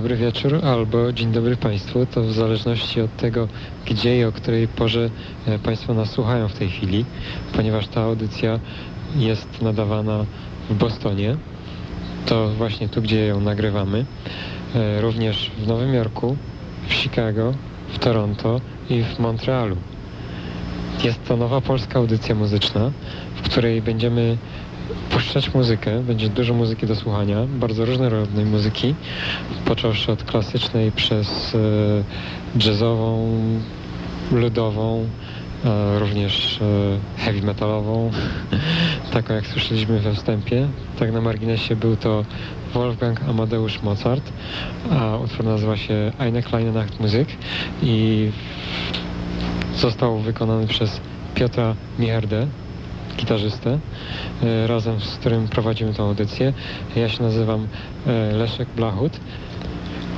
dobry wieczór albo dzień dobry Państwu. To w zależności od tego, gdzie i o której porze e, Państwo nas słuchają w tej chwili, ponieważ ta audycja jest nadawana w Bostonie. To właśnie tu, gdzie ją nagrywamy. E, również w Nowym Jorku, w Chicago, w Toronto i w Montrealu. Jest to nowa polska audycja muzyczna, w której będziemy puszczać muzykę. Będzie dużo muzyki do słuchania, bardzo różnorodnej muzyki, począwszy od klasycznej przez e, jazzową, ludową, e, również e, heavy metalową, taką jak słyszeliśmy we wstępie. Tak na marginesie był to Wolfgang Amadeus Mozart, a utwór nazywa się Eine kleine Nachtmusik i został wykonany przez Piotra Mierde, gitarzystę, e, razem z którym prowadzimy tę audycję. Ja się nazywam e, Leszek Blachut.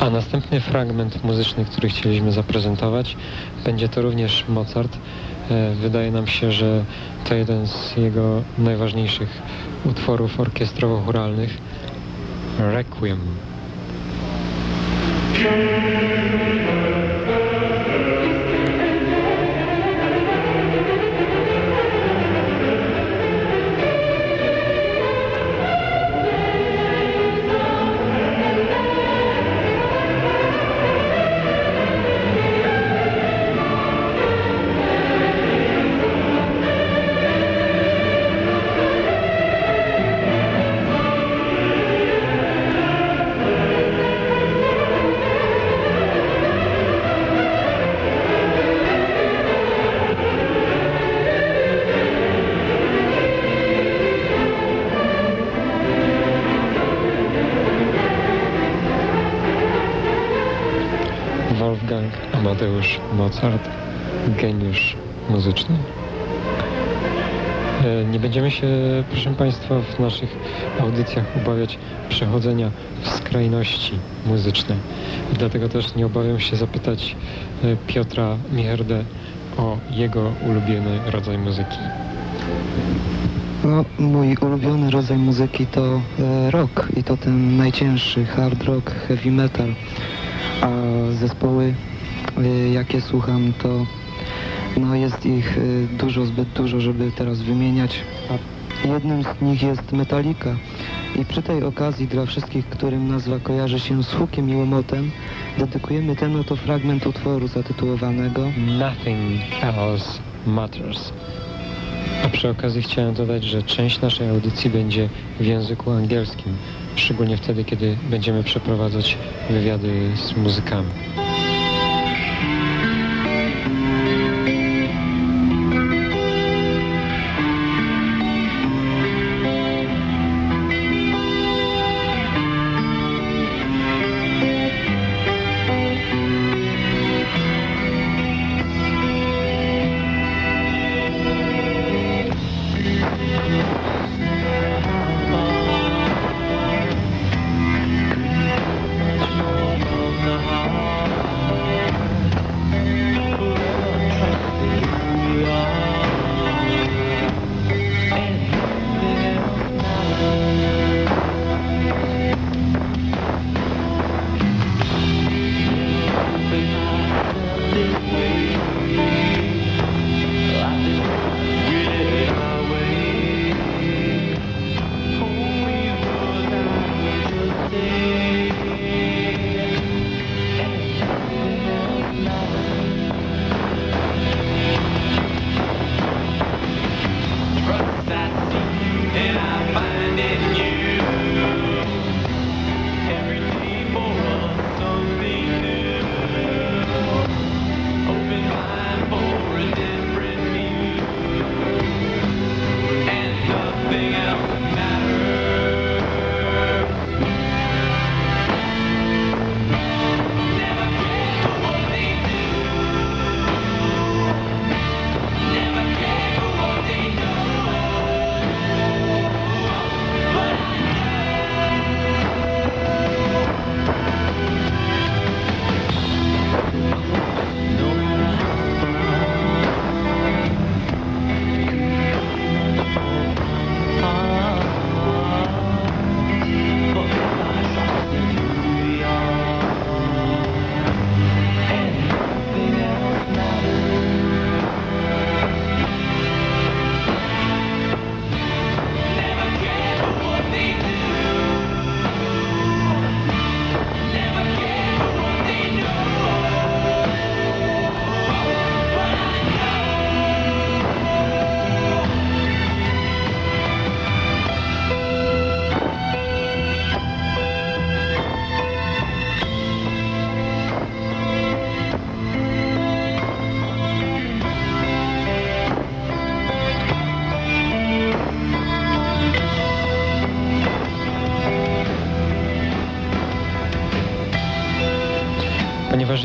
A następny fragment muzyczny, który chcieliśmy zaprezentować, będzie to również Mozart. E, wydaje nam się, że to jeden z jego najważniejszych utworów orkiestrowo-churalnych Requiem. Amadeusz Mozart, geniusz muzyczny. E, Nie będziemy się, proszę Państwa, w naszych audycjach obawiać przechodzenia w skrajności muzyczne. Dlatego też nie obawiam się zapytać e, Piotra Micherdę o jego ulubiony rodzaj muzyki. No, mój ulubiony rodzaj muzyki to e, rock i to ten najcięższy hard rock, heavy metal. A zespoły, jakie słucham, to no, jest ich e, dużo, zbyt dużo, żeby teraz wymieniać. A jednym z nich jest Metallica. I przy tej okazji dla wszystkich, którym nazwa kojarzy się z hukiem i łomotem, dedykujemy ten oto fragment utworu zatytułowanego Nothing else matters. A przy okazji chciałem dodać, że część naszej audycji będzie w języku angielskim, szczególnie wtedy, kiedy będziemy przeprowadzać wywiady z muzykami.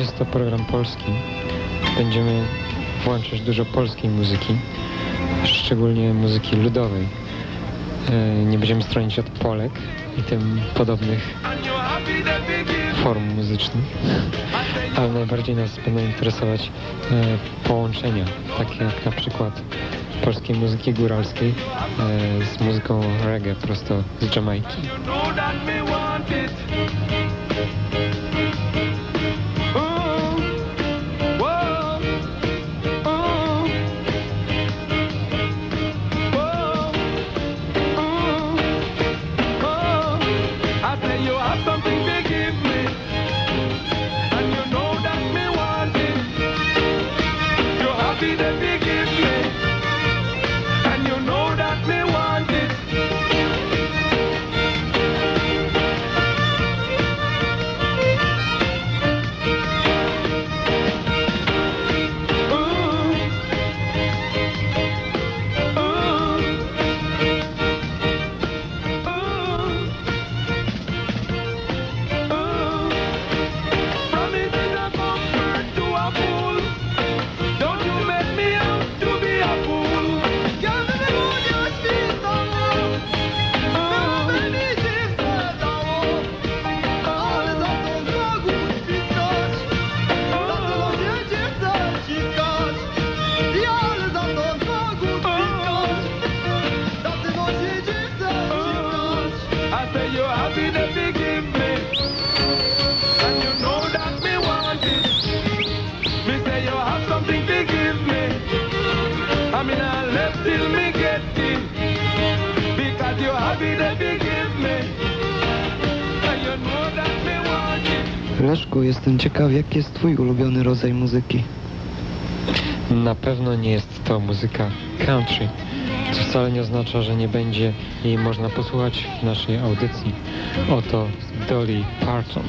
Jest to program polski, będziemy włączać dużo polskiej muzyki, szczególnie muzyki ludowej. E, nie będziemy stronić od Polek i tym podobnych form muzycznych, ale najbardziej nas będą interesować e, połączenia, takie jak na przykład polskiej muzyki góralskiej e, z muzyką reggae prosto z Jamajki. Leszku, jestem ciekaw, jaki jest twój ulubiony rodzaj muzyki? Na pewno nie jest to muzyka country, co wcale nie oznacza, że nie będzie jej można posłuchać w naszej audycji. Oto Dolly Parton.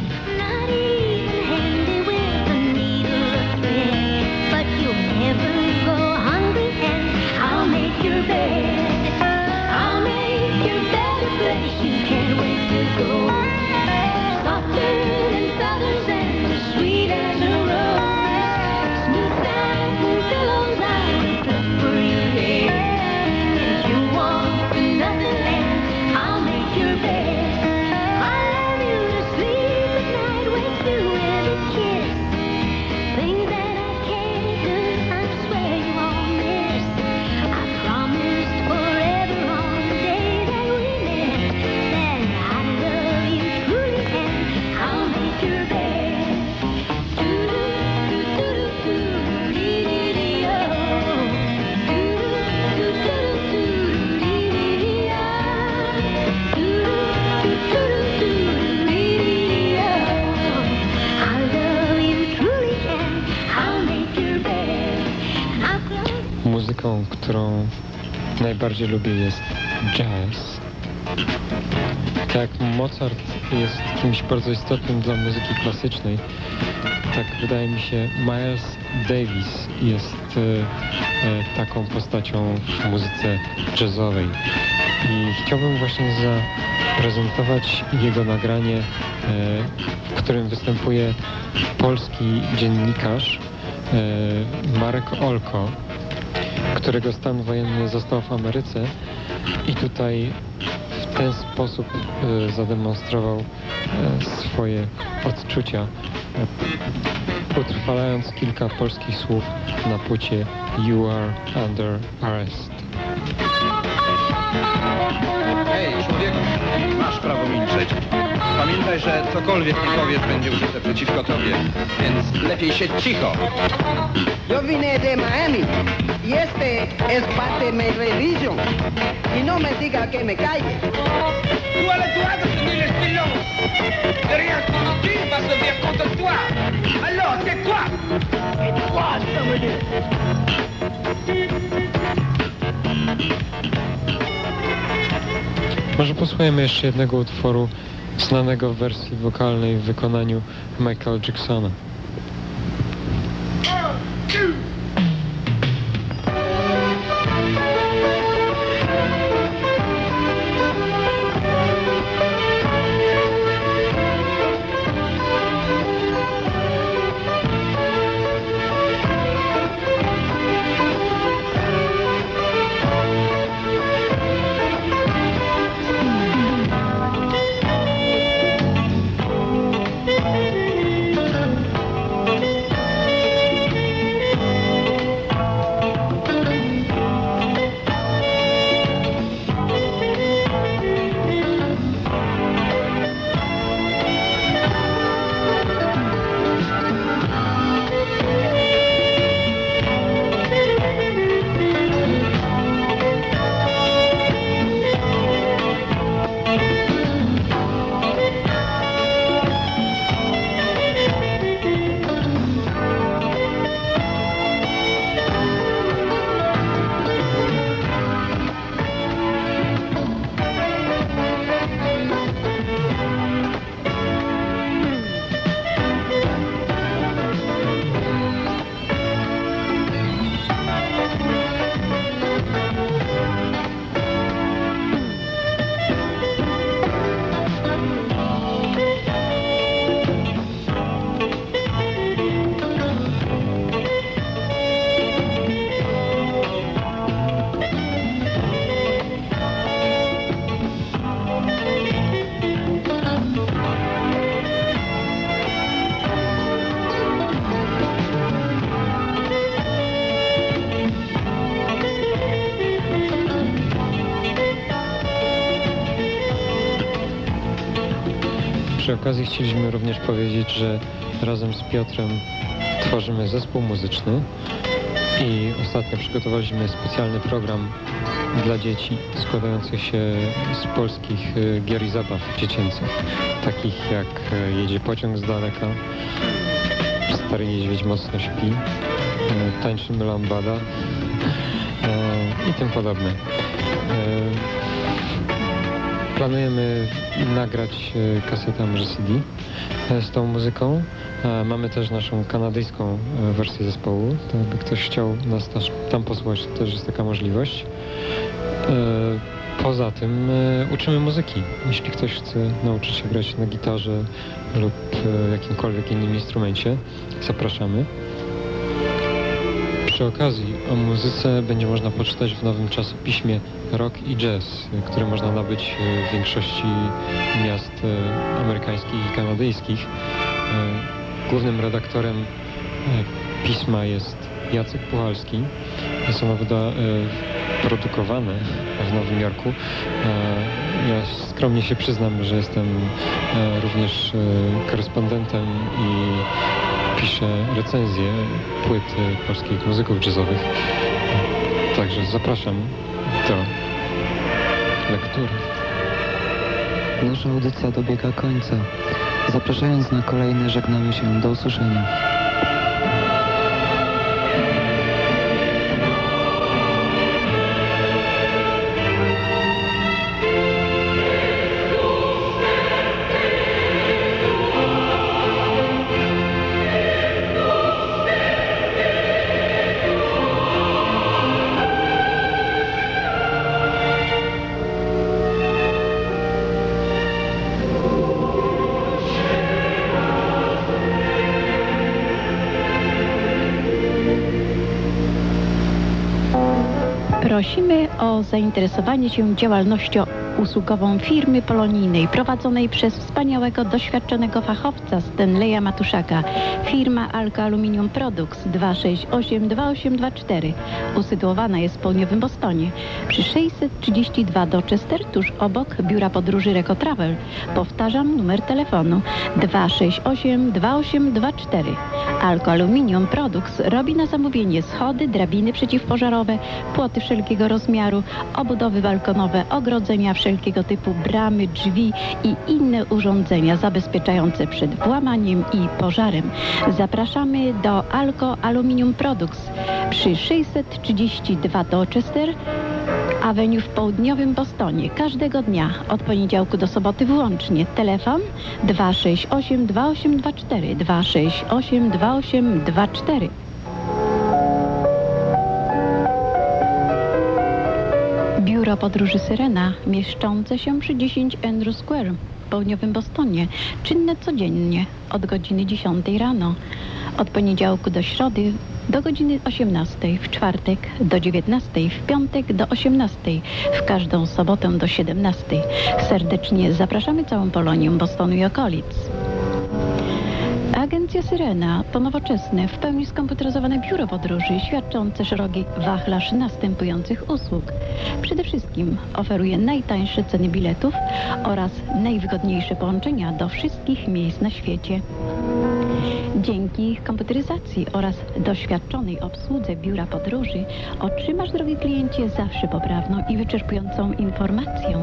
Najbardziej lubię jest jazz. Tak, Mozart jest kimś bardzo istotnym dla muzyki klasycznej. Tak wydaje mi się, Miles Davis jest e, e, taką postacią w muzyce jazzowej. I chciałbym właśnie zaprezentować jego nagranie, e, w którym występuje polski dziennikarz e, Marek Olko, którego stan wojenny został w Ameryce i tutaj w ten sposób e, zademonstrował e, swoje odczucia, e, utrwalając kilka polskich słów na płycie You Are Under Arrest. Hej, człowieku, masz prawo milczeć. Pamiętaj, że cokolwiek nie powiesz będzie użyte przeciwko tobie, więc lepiej siedź cicho. Yo vine de Miami y este es parte de mi religión. Y no me diga que me calle. Toi, là, toi, c'est le stylo. Derrière ton cul, va se dire contre toi. Alors, c'est quoi Et toi, ça veut dire. Może posłuchajmy jeszcze jednego utworu znanego w wersji wokalnej w wykonaniu Michael Jacksona. Przy okazji chcieliśmy również powiedzieć, że razem z Piotrem tworzymy zespół muzyczny i ostatnio przygotowaliśmy specjalny program dla dzieci składający się z polskich e, gier i zabaw dziecięcych, takich jak e, Jedzie pociąg z daleka, Stary niedźwiedź mocno śpi, e, Tańczymy lambada i tym podobne. Planujemy nagrać kasetę może CD z tą muzyką. Mamy też naszą kanadyjską wersję zespołu, to jakby ktoś chciał nas tam posłuchać, to też jest taka możliwość. E, poza tym e, uczymy muzyki. Jeśli ktoś chce nauczyć się grać na gitarze lub e, jakimkolwiek innym instrumencie, zapraszamy. Przy okazji o muzyce będzie można poczytać w nowym czasopiśmie Rock i Jazz, które można nabyć w większości miast amerykańskich i kanadyjskich. Głównym redaktorem pisma jest Jacek Puchalski. Jest ono produkowane w Nowym Jorku. E, ja skromnie się przyznam, że jestem e, również e, korespondentem i piszę recenzje płyt polskich muzyków jazzowych. Także zapraszam do lektury. Nasza audycja dobiega końca. Zapraszając na kolejne żegnamy się. Do usłyszenia. Prosimy o zainteresowanie się działalnością usługową firmy polonijnej prowadzonej przez wspaniałego, doświadczonego fachowca Stanleya Matuszaka. Firma Alka Aluminium Products 2682824 usytuowana jest w południowym Bostonie przy 632 Dorchester tuż obok biura podróży Reco Travel. Powtarzam numer telefonu 2682824. Alko Aluminium Products robi na zamówienie schody, drabiny przeciwpożarowe, płoty wszelkiego rozmiaru, obudowy balkonowe, ogrodzenia wszelkiego wszelkiego typu bramy, drzwi i inne urządzenia zabezpieczające przed włamaniem i pożarem. Zapraszamy do Alco Aluminium Products przy 632 Dorchester Avenue w południowym Bostonie każdego dnia od poniedziałku do soboty włącznie. Telefon 268 2824 268 2824. Biuro podróży Syrena, mieszczące się przy 10 Andrew Square w południowym Bostonie, czynne codziennie od godziny 10 rano, od poniedziałku do środy do godziny 18, w czwartek do 19, w piątek do 18, w każdą sobotę do 17. Serdecznie zapraszamy całą Polonię Bostonu i okolic. Agencja Syrena to nowoczesne, w pełni skomputeryzowane biuro podróży świadczące szeroki wachlarz następujących usług. Przede wszystkim oferuje najtańsze ceny biletów oraz najwygodniejsze połączenia do wszystkich miejsc na świecie. Dzięki komputeryzacji oraz doświadczonej obsłudze biura podróży otrzymasz, drogi kliencie, zawsze poprawną i wyczerpującą informację.